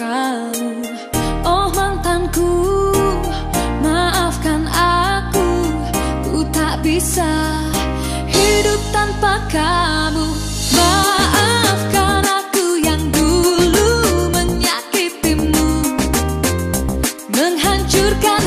Oh mantanku Maafkan aku. Ku tak bisa Hidup tanpa kamu. Maafkan aku yang dulu menyakitimu. Menghancurkan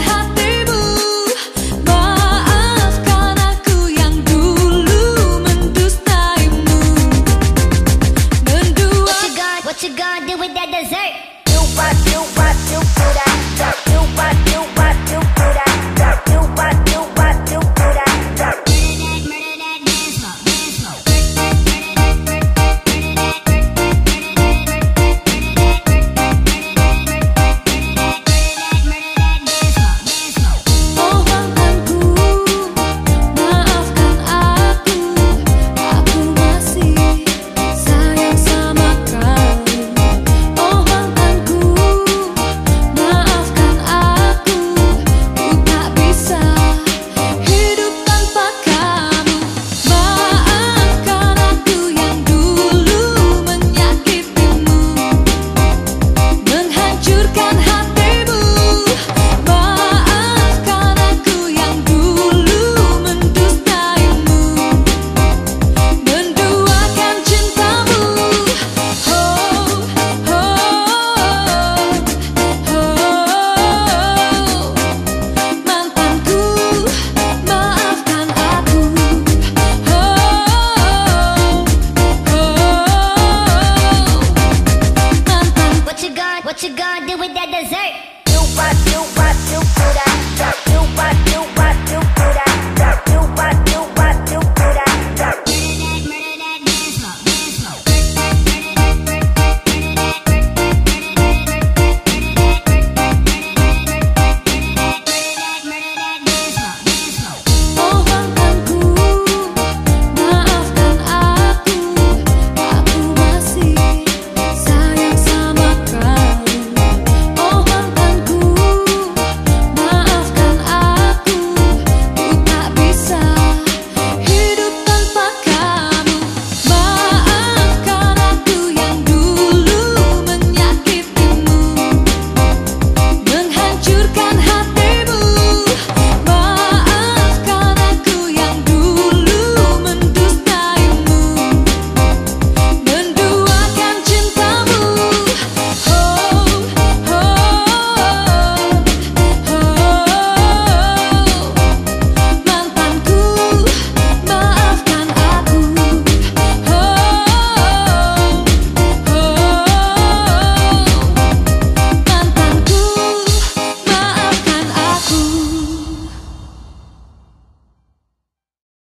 What you gonna do with that dessert? Do what, do what, do, do that. Do what.